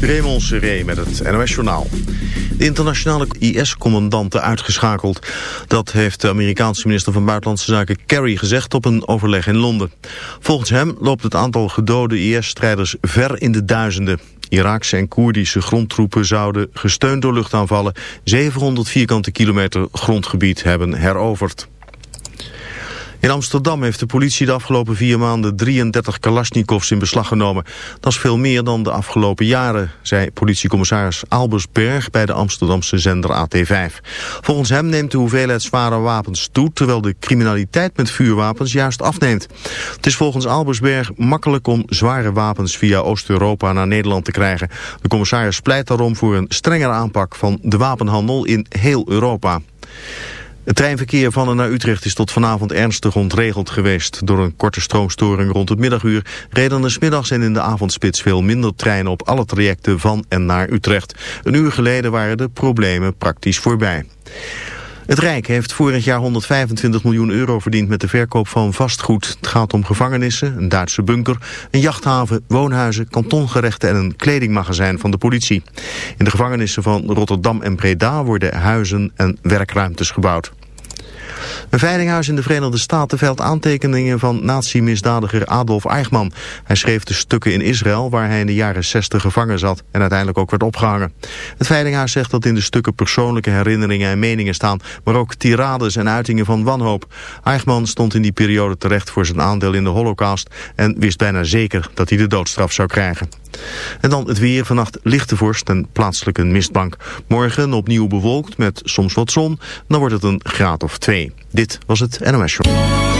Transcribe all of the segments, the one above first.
Raymond Seré met het NOS Journaal. De internationale IS-commandanten uitgeschakeld. Dat heeft de Amerikaanse minister van Buitenlandse Zaken Kerry gezegd op een overleg in Londen. Volgens hem loopt het aantal gedode IS-strijders ver in de duizenden. Iraakse en Koerdische grondtroepen zouden, gesteund door luchtaanvallen, 700 vierkante kilometer grondgebied hebben heroverd. In Amsterdam heeft de politie de afgelopen vier maanden 33 kalasjnikovs in beslag genomen. Dat is veel meer dan de afgelopen jaren, zei politiecommissaris Albersberg bij de Amsterdamse zender AT5. Volgens hem neemt de hoeveelheid zware wapens toe, terwijl de criminaliteit met vuurwapens juist afneemt. Het is volgens Albersberg makkelijk om zware wapens via Oost-Europa naar Nederland te krijgen. De commissaris pleit daarom voor een strengere aanpak van de wapenhandel in heel Europa. Het treinverkeer van en naar Utrecht is tot vanavond ernstig ontregeld geweest. Door een korte stroomstoring rond het middaguur reden er smiddags en in de avondspits veel minder treinen op alle trajecten van en naar Utrecht. Een uur geleden waren de problemen praktisch voorbij. Het Rijk heeft vorig jaar 125 miljoen euro verdiend met de verkoop van vastgoed. Het gaat om gevangenissen, een Duitse bunker, een jachthaven, woonhuizen, kantongerechten en een kledingmagazijn van de politie. In de gevangenissen van Rotterdam en Breda worden huizen en werkruimtes gebouwd. Een veilinghuis in de Verenigde Staten velt aantekeningen van nazi-misdadiger Adolf Eichmann. Hij schreef de stukken in Israël waar hij in de jaren 60 gevangen zat en uiteindelijk ook werd opgehangen. Het veilinghuis zegt dat in de stukken persoonlijke herinneringen en meningen staan, maar ook tirades en uitingen van wanhoop. Eichmann stond in die periode terecht voor zijn aandeel in de holocaust en wist bijna zeker dat hij de doodstraf zou krijgen. En dan het weer. Vannacht lichte vorst en plaatselijk een mistbank. Morgen opnieuw bewolkt met soms wat zon. Dan wordt het een graad of twee. Dit was het NOS Show.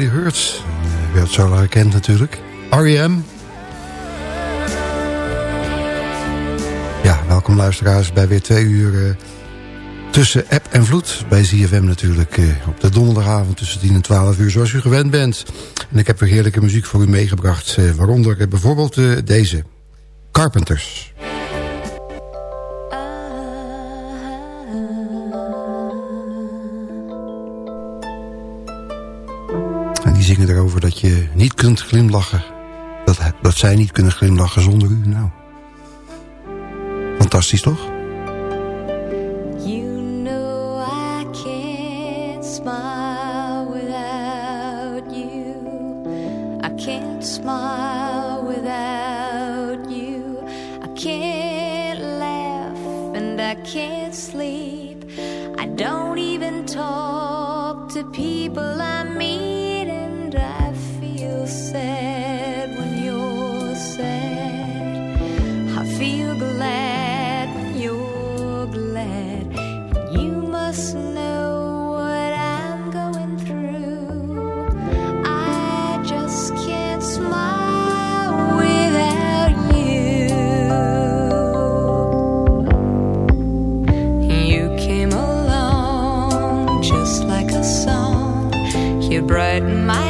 Everybody Hurts. Werd zo herkend natuurlijk. R.E.M. Ja, welkom luisteraars bij weer twee uur uh, tussen app en vloed. Bij ZFM natuurlijk uh, op de donderdagavond tussen 10 en 12 uur zoals u gewend bent. En ik heb weer heerlijke muziek voor u meegebracht. Uh, waaronder bijvoorbeeld deze. Carpenters. Zingen erover dat je niet kunt glimlachen. Dat, dat zij niet kunnen glimlachen zonder u. Nou, fantastisch toch? brighten my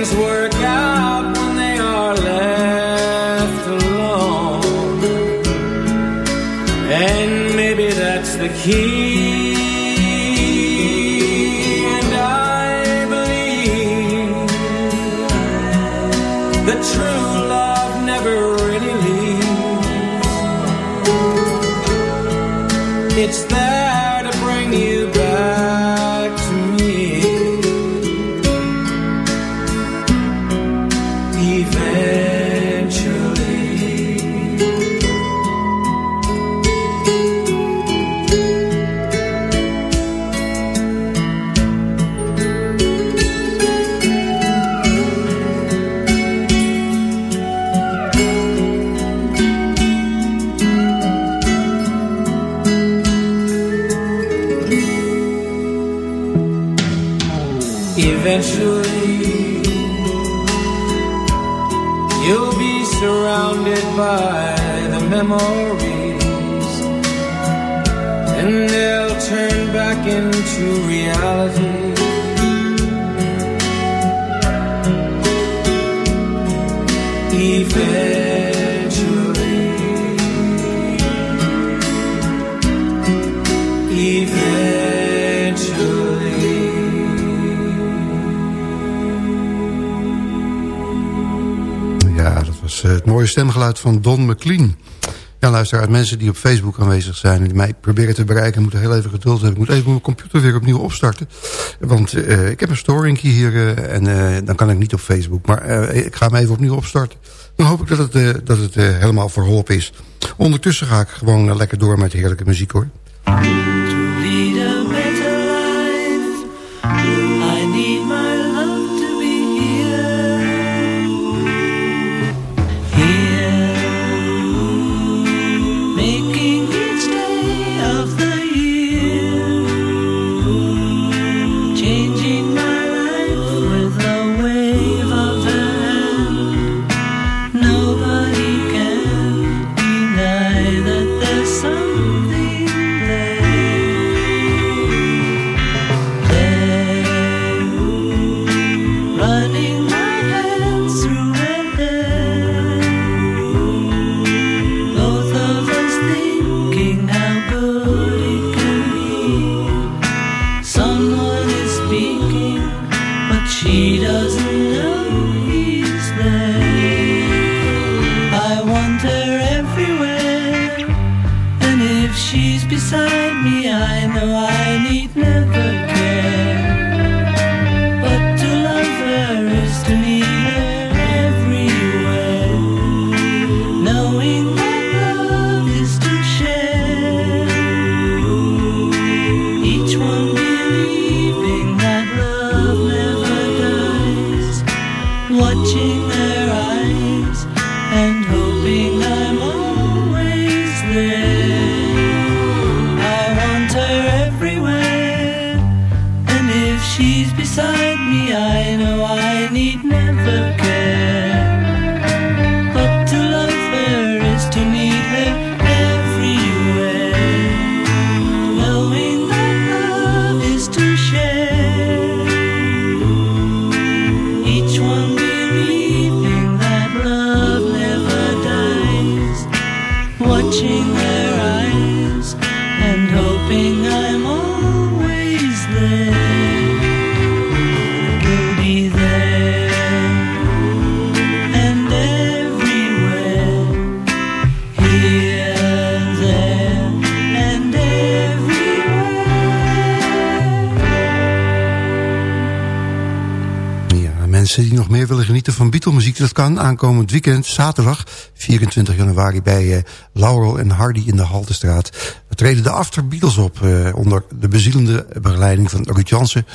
Things work out when they are left alone, and maybe that's the key. And I believe that true love never really leaves. It's there eh, het mooie stemgeluid van Don McLean. Ja, luister uit mensen die op Facebook aanwezig zijn... en die mij proberen te bereiken, moeten heel even geduld hebben. Ik moet even mijn computer weer opnieuw opstarten. Want eh, ik heb een storing hier eh, en dan kan ik niet op Facebook. Maar ik ga hem even opnieuw opstarten. Dan hoop ik dat het, dat het helemaal verholpen is. Ondertussen ga ik gewoon lekker door met heerlijke muziek hoor. Van Beatle-muziek... dat kan aankomend weekend, zaterdag 24 januari... bij uh, Laurel en Hardy in de Haltestraat. We treden de After Beatles op... Uh, onder de bezielende begeleiding van Ruud Jansen...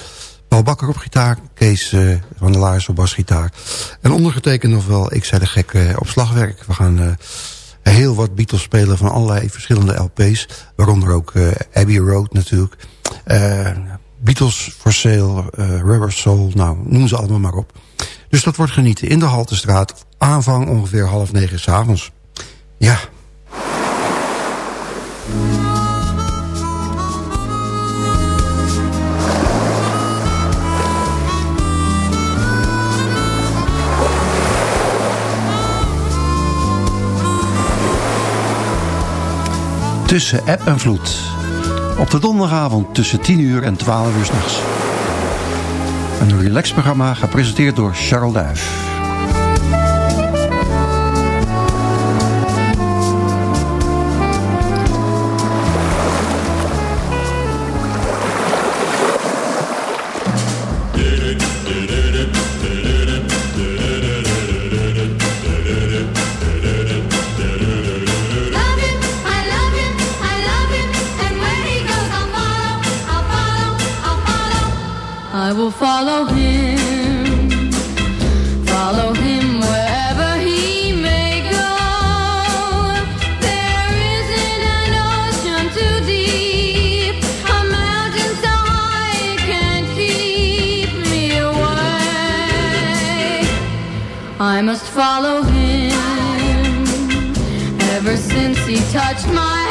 Paul Bakker op gitaar, Kees uh, van der Laars op basgitaar... en ondergetekend nog wel, ik zei de gek, op slagwerk. We gaan heel wat Beatles spelen van allerlei verschillende LP's... waaronder ook Abbey Road natuurlijk... Beatles for Sale, Rubber Soul, nou, noem ze allemaal maar op. Dus dat wordt genieten in de Haltestraat. Aanvang ongeveer half negen s'avonds. Ja. Tussen app en vloed. Op de donderdagavond tussen 10 uur en 12 uur s'nachts. Een relaxprogramma gepresenteerd door Charles Duif. must follow him. Ever since he touched my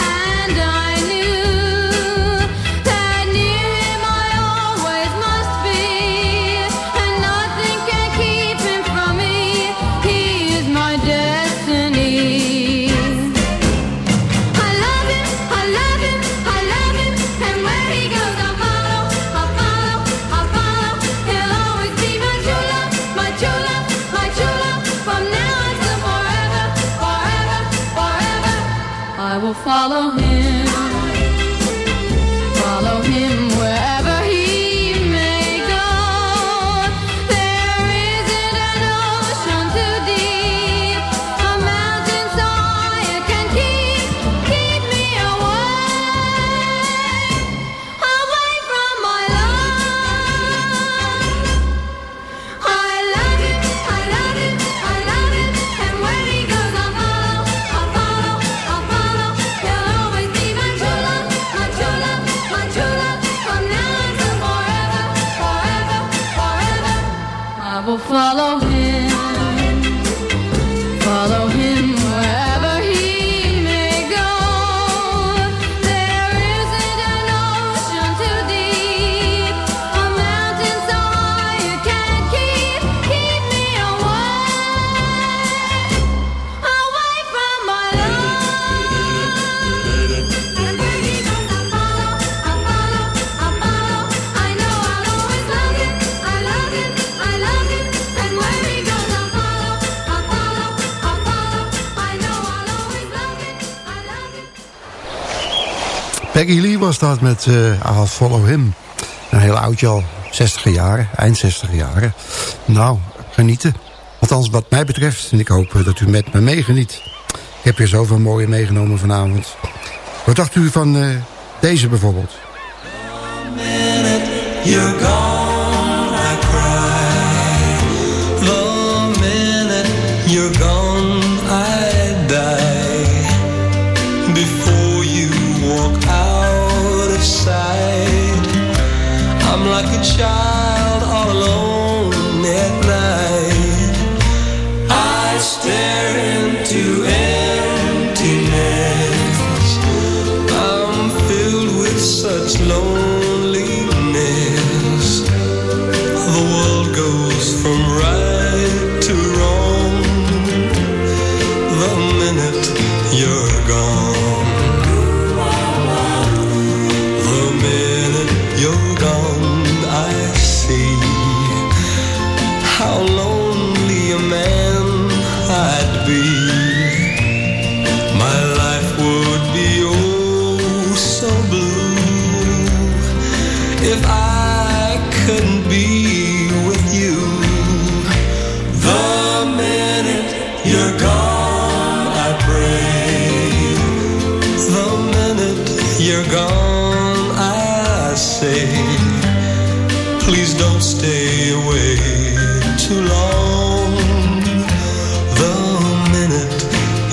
Peggy was dat met uh, I'll Follow Him. Een heel oudje al, 60 jaren, eind 60 jaren. Nou, genieten. Althans wat mij betreft. En ik hoop dat u met me meegeniet. Ik heb hier zoveel mooie meegenomen vanavond. Wat dacht u van uh, deze bijvoorbeeld?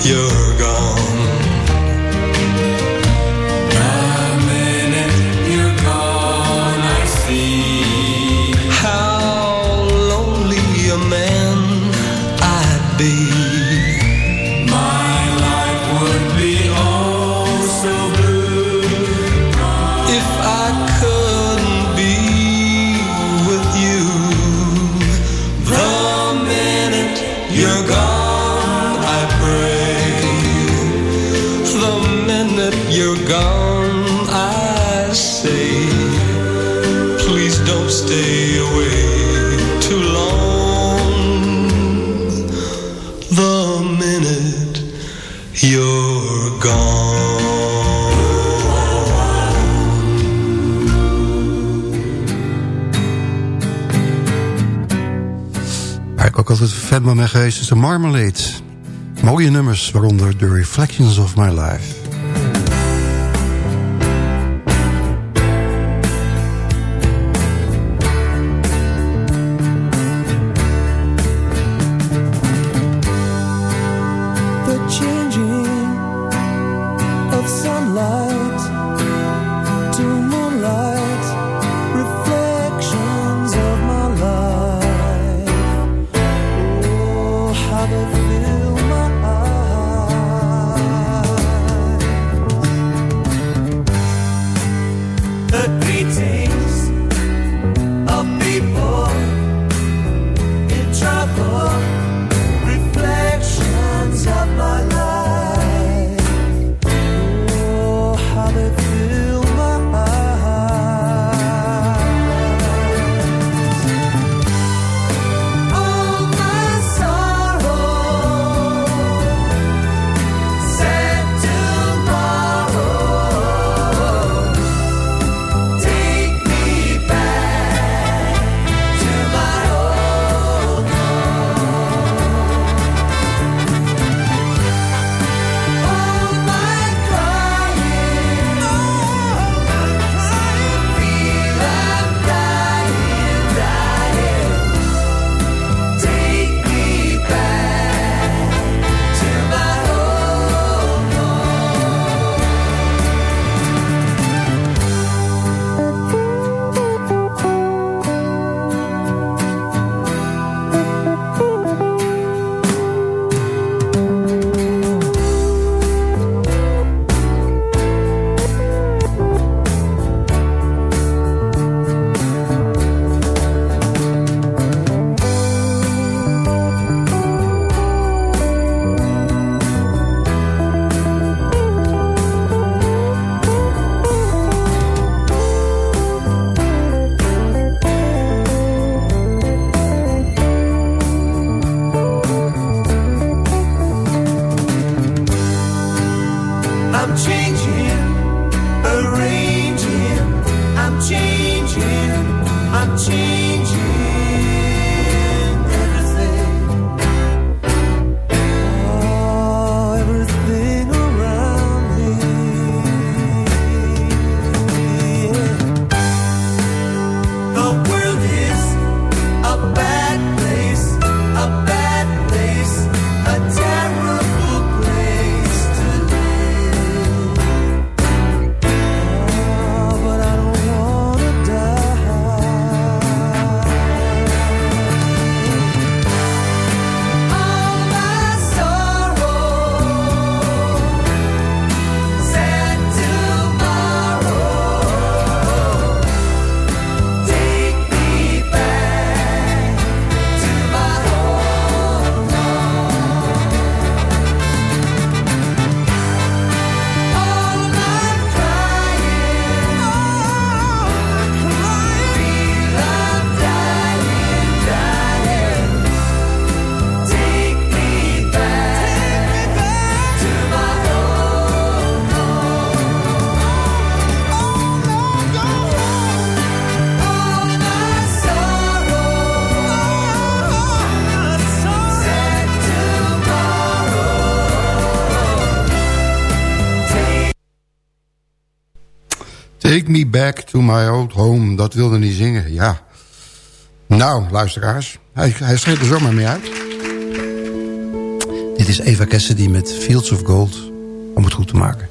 your Dit is een Marmalade. Mooie nummers, waaronder The Reflections of My Life. Take me back to my old home. Dat wilde niet zingen, ja. Nou, luisteraars, hij, hij schreef er zomaar mee uit. Dit is Eva Cassidy met Fields of Gold om het goed te maken.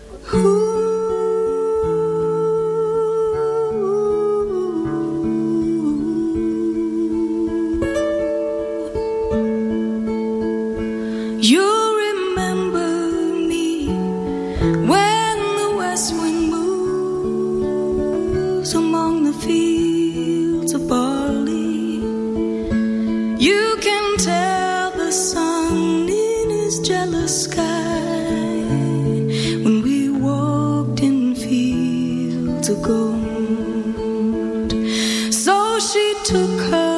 she took her.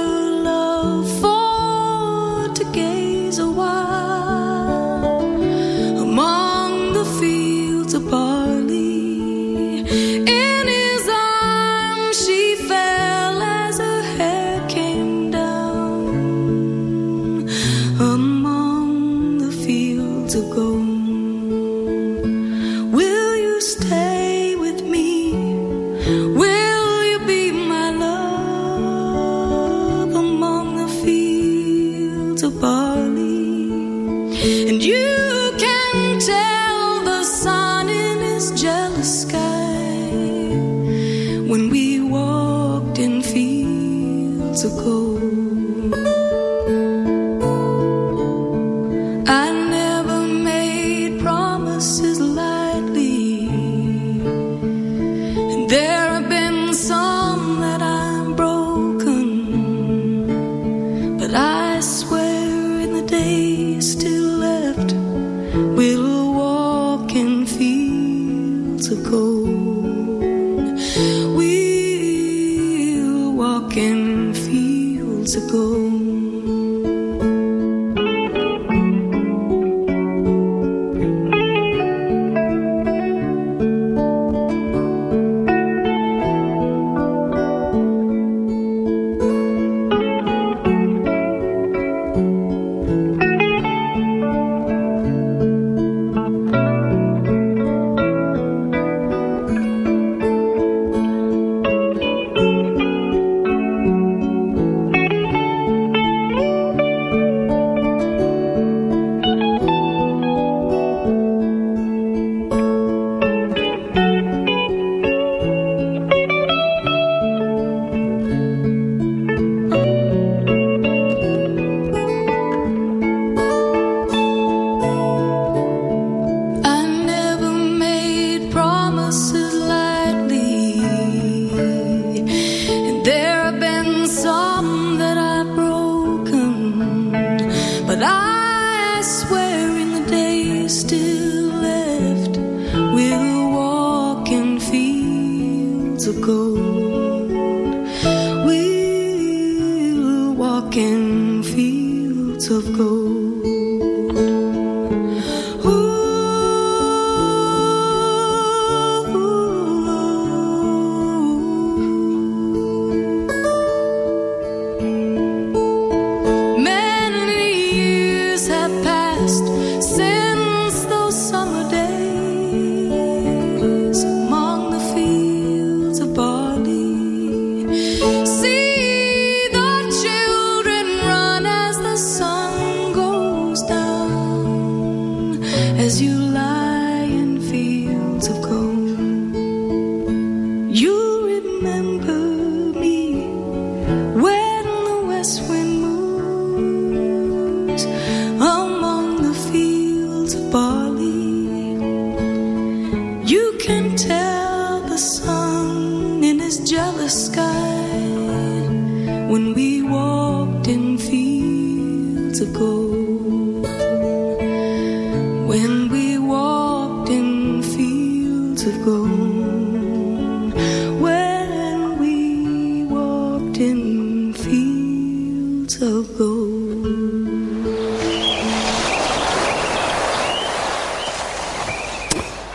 in fields of gold.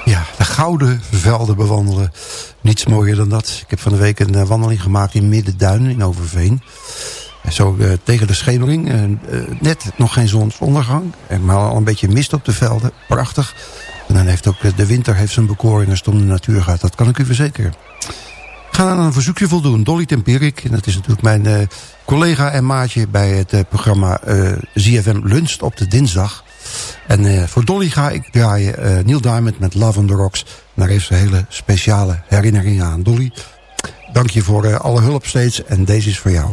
Ja, de gouden velden bewandelen. Niets mooier dan dat. Ik heb van de week een eh, wandeling gemaakt in Middenduin in Overveen. Zo eh, tegen de schemering. Eh, net nog geen zonsondergang. Maar al een beetje mist op de velden. Prachtig. En dan heeft ook de winter heeft zijn bekoringen als het om de natuur gaat. Dat kan ik u verzekeren ga aan een verzoekje voldoen. Dolly Tempierik, en dat is natuurlijk mijn eh, collega en maatje... bij het eh, programma eh ZFM Lunch op de dinsdag. En voor Dolly ga ik draaien Neil Diamond met Love on the Rocks. En daar heeft ze hele speciale herinneringen aan. Dolly, dank je voor alle hulp steeds en deze is voor jou.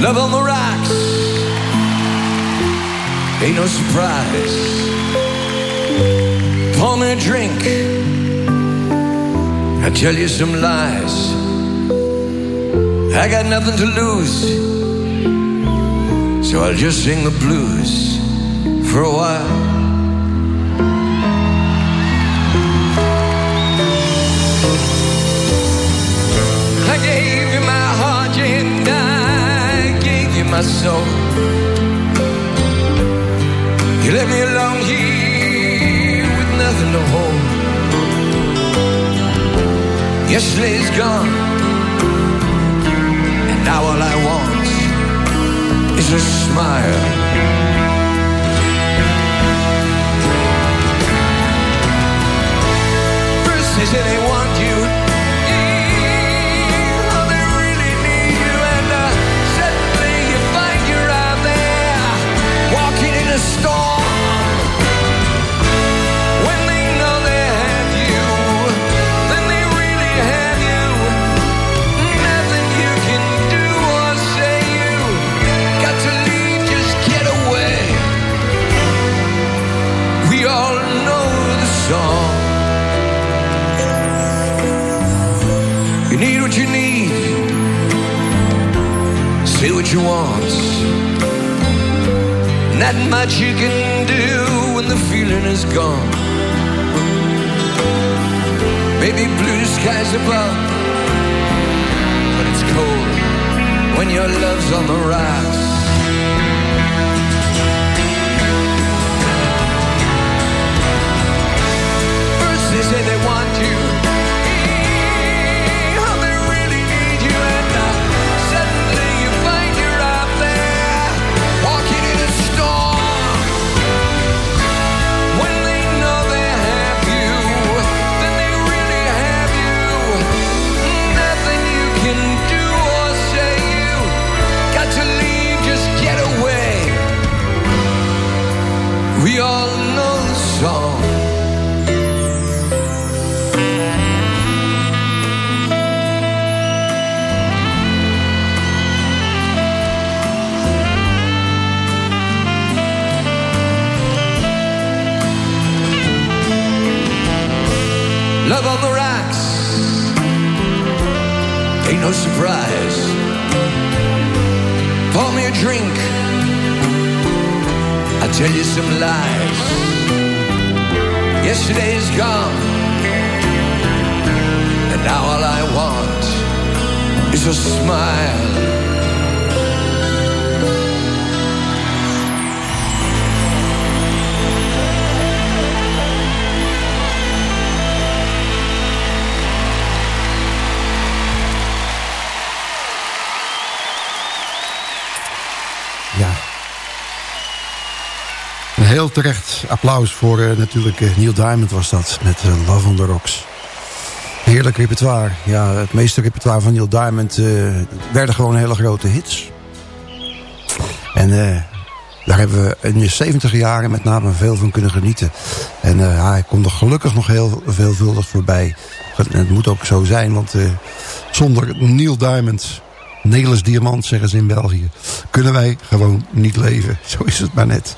Love on the rocks. Ain't no surprise. Pour me a drink. I tell you some lies. I got nothing to lose. So I'll just sing the blues for a while. I gave you my soul. You left me alone here with nothing to hold. Yesterday's gone, and now all I want is a smile. First they say Not much you can do when the feeling is gone. Maybe blue skies above, but it's cold when your love's on the rocks. No surprise. Pour me a drink. I'll tell you some lies. Yesterday's gone. And now all I want is a smile. Heel terecht applaus voor eh, natuurlijk eh, Neil Diamond was dat. Met eh, Love on the Rocks. Heerlijk repertoire. Ja, het meeste repertoire van Neil Diamond werden gewoon hele grote hits. En daar hebben we in de 70 jaren met name veel van kunnen genieten. En hij komt er gelukkig nog heel veelvuldig voorbij. En het moet ook zo zijn, want zonder Neil Diamond... Nelis Diamant, zeggen ze in België. Kunnen wij gewoon niet leven. Zo is het maar net.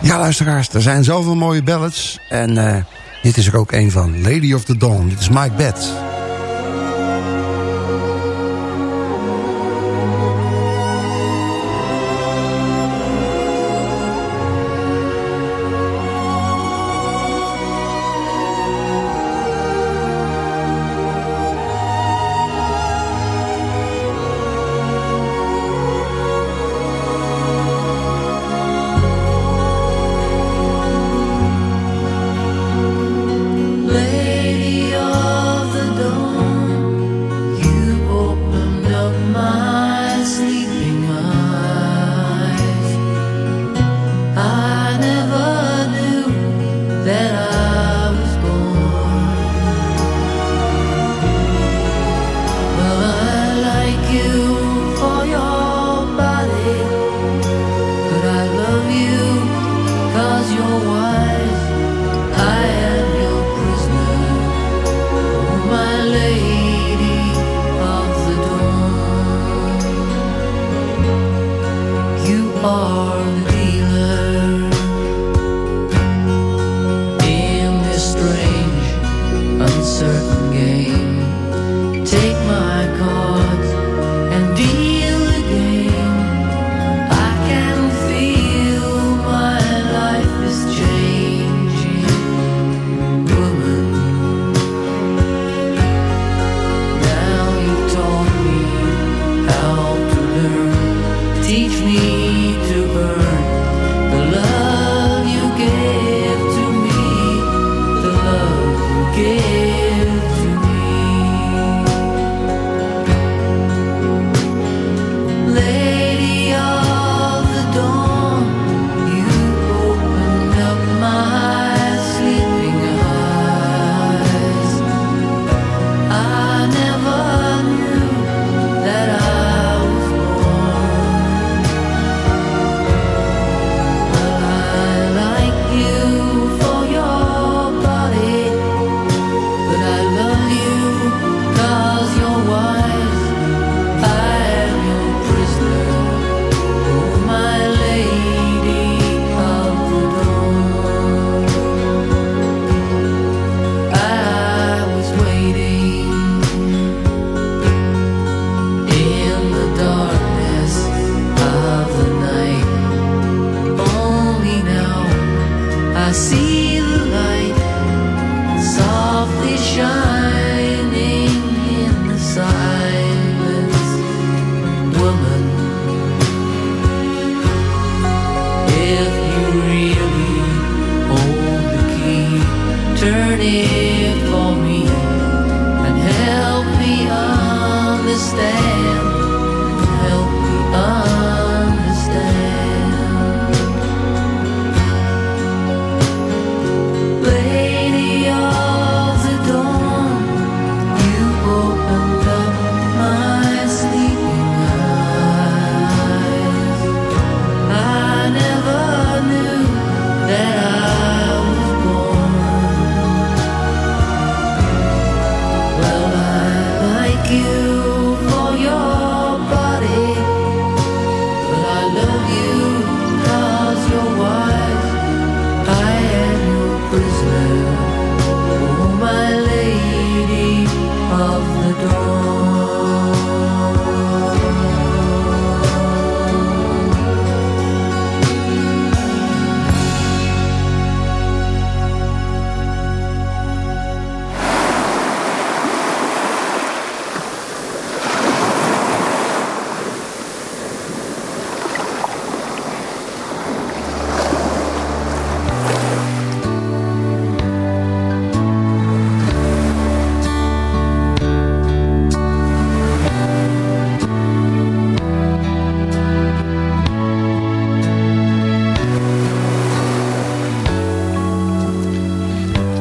Ja, luisteraars, er zijn zoveel mooie ballads. En eh, dit is er ook een van. Lady of the Dawn. Dit is Mike Bett.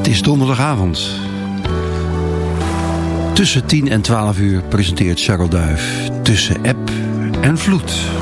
is donderdagavond. Tussen 10 en 12 uur presenteert Charles Duif Tussen App en Vloed.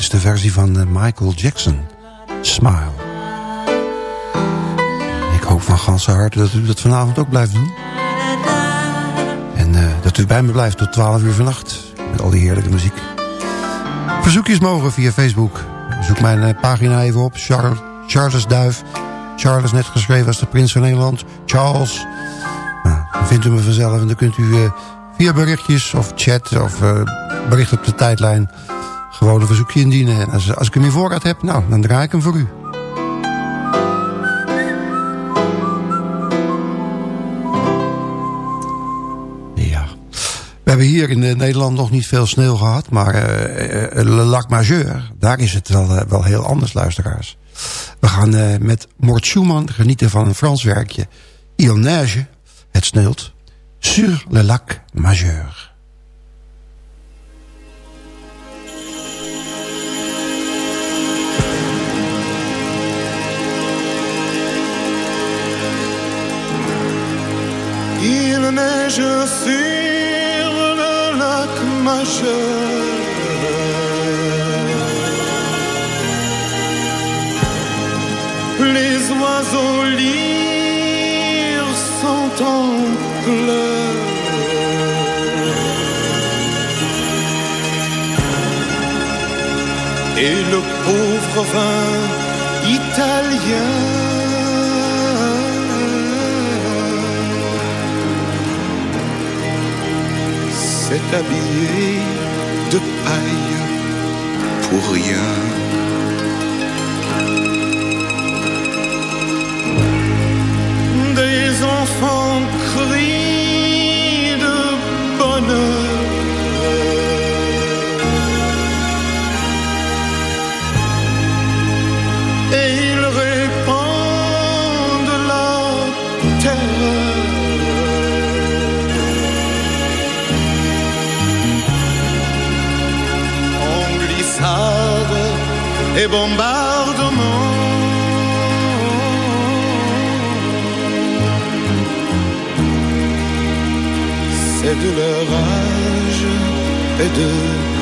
Is de versie van eh, Michael Jackson. Smile. Ik hoop van ganse harte dat u dat vanavond ook blijft doen. En eh, dat u bij me blijft tot 12 uur vannacht. Met al die heerlijke muziek. Verzoekjes mogen via Facebook. Zoek mijn eh, pagina even op. Charles, Charles Duif. Charles net geschreven als de prins van Nederland. Charles. Nou, dan vindt u me vanzelf. En dan kunt u via berichtjes of chat of bericht op de tijdlijn... gewoon een verzoekje indienen. En als, als ik hem in voorraad heb, nou, dan draai ik hem voor u. Ja. We hebben hier in eh, Nederland nog niet veel sneeuw gehad. Maar eh, eh, Le Lac Majeur, daar is het wel, wel heel anders, luisteraars. We gaan met Mort Schumann genieten van een Frans werkje. Il neige, het sneeuwt, sur le lac Majeur. Il neige sur le lac majeur. Les oiseaux lyres sont en pleurs. Et le pauvre vin italien s'est habillé de paille pour rien. Et bombardement. C'est de leur âge et de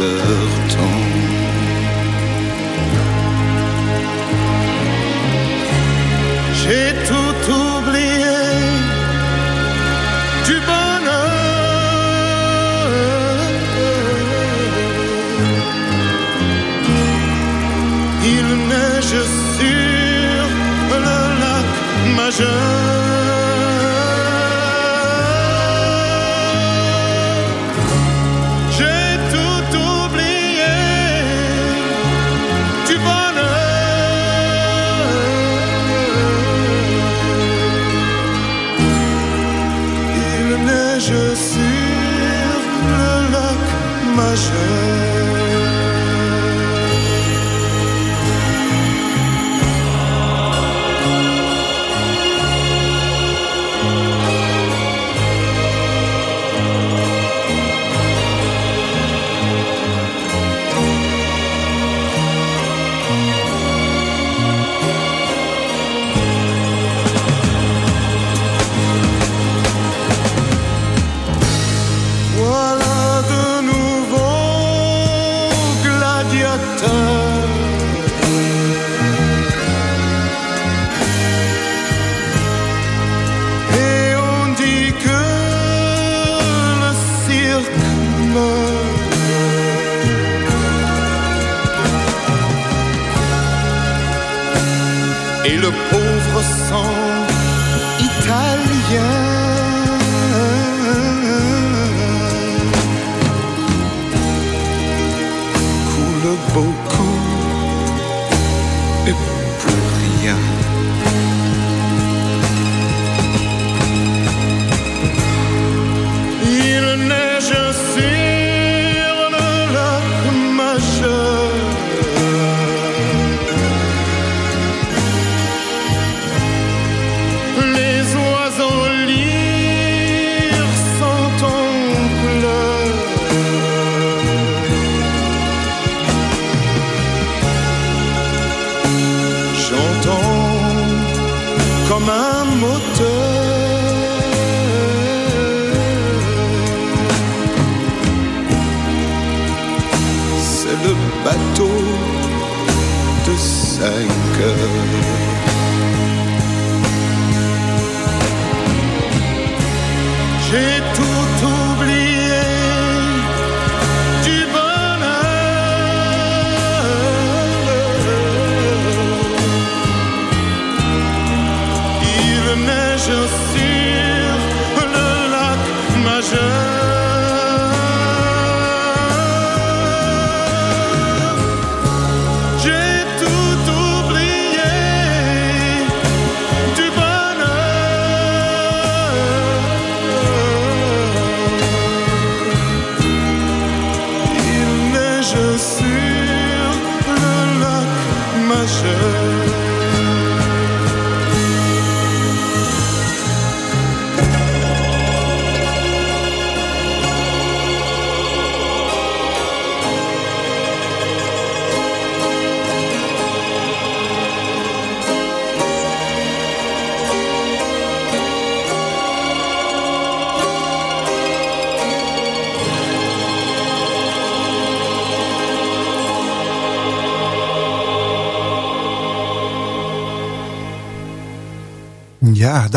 leur temps. J'ai tout lac majeur. Heures.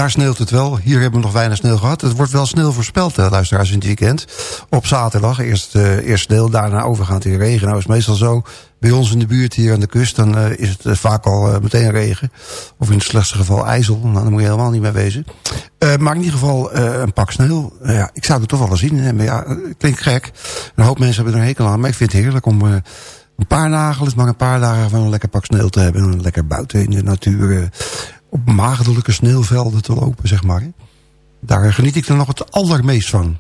Daar sneeuwt het wel. Hier hebben we nog weinig sneeuw gehad. Het wordt wel sneeuw voorspeld, eh, luisteraars, in het weekend. Op zaterdag, eerst, eh, eerst sneeuw, daarna overgaand in regen. Nou is het meestal zo, bij ons in de buurt hier aan de kust... dan eh, is het eh, vaak al meteen regen. Of in het slechtste geval ijzel. Nou, daar moet je helemaal niet mee wezen. Maar in ieder geval een pak sneeuw. Eh, ja, ik zou er toch wel eens zien. Hè, maar ja, het klinkt gek. Een hoop mensen hebben er een hekel aan. Maar ik vind het heerlijk om... een paar het maar een paar dagen van een lekker pak sneeuw te hebben. En lekker buiten in de natuur op maagdelijke sneeuwvelden te lopen, zeg maar. Daar geniet ik er nog het allermeest van.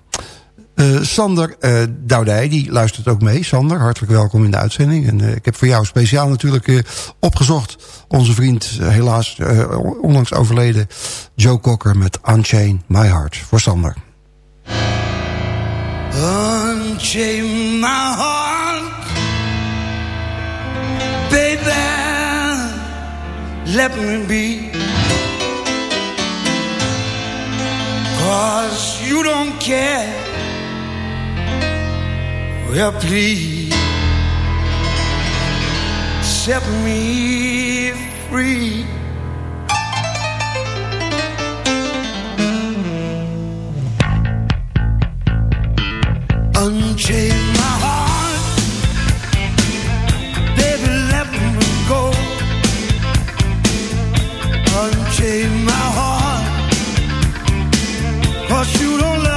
Eh, Sander uh, Doudij, die luistert ook mee. Sander, hartelijk welkom in de uitzending. En uh, ik heb voor jou speciaal natuurlijk opgezocht... onze vriend, helaas onlangs overleden... Joe Cocker met Unchain My Heart. Voor Sander. Unchain my heart Baby Let me be Cause you don't care. Well please Set me free. Unchain my heart. cause you don't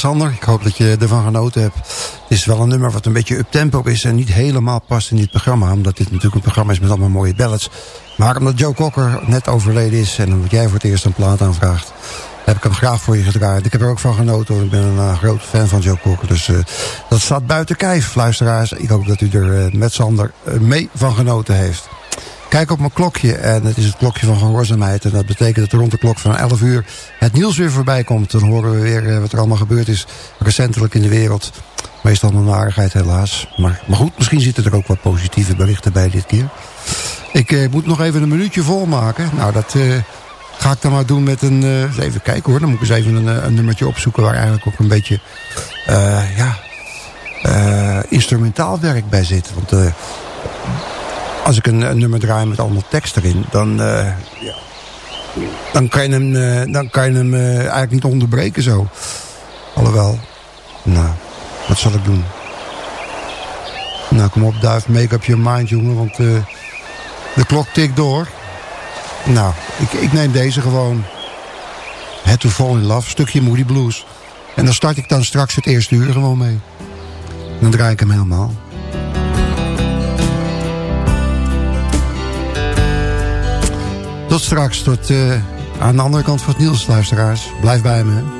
Sander. Ik hoop dat je ervan genoten hebt. Het is wel een nummer wat een beetje up-tempo is... en niet helemaal past in dit programma. Omdat dit natuurlijk een programma is met allemaal mooie ballads. Maar omdat Joe Cocker net overleden is... en omdat jij voor het eerst een plaat aanvraagt... heb ik hem graag voor je gedraaid. Ik heb er ook van genoten. Ik ben een eh, uh, groot fan van Joe Cocker. Dus eh, dat staat buiten kijf, luisteraars. Ik hoop dat u er eh, met Sander mee van genoten heeft. Kijk op mijn klokje en het is het klokje van Rozenmeid. En dat betekent dat rond de klok van 11 uur het nieuws weer voorbij komt. Dan horen we weer wat er allemaal gebeurd is recentelijk in de wereld. Meestal een narigheid helaas. Maar, maar goed, misschien zitten er ook wat positieve berichten bij dit keer. Ik uh, moet nog even een minuutje volmaken. Nou, dat uh, ga ik dan maar doen met een... Uh, even kijken hoor, dan moet ik eens even een, een nummertje opzoeken... waar eigenlijk ook een beetje ja, instrumentaal werk bij zit. Want als ik een, nummer draai met allemaal tekst erin... dan, ja, dan kan je hem, dan kan je hem eigenlijk niet onderbreken zo. Alhoewel, nou, wat zal ik doen? Nou, kom op, duif, make up your mind, jongen, want... De klok tikt door. Nou, ik, ik neem deze gewoon. Head to Fall in Love, stukje Moody Blues. En dan start ik dan straks het eerste uur gewoon mee. Dan draai ik hem helemaal. Straks, tot uh, aan de andere kant van het nieuws, luisteraars. Blijf bij me,